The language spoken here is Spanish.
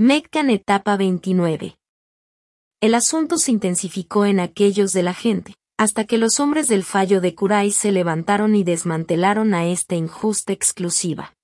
Meccan etapa 29. El asunto se intensificó en aquellos de la gente, hasta que los hombres del fallo de Kurai se levantaron y desmantelaron a esta injusta exclusiva.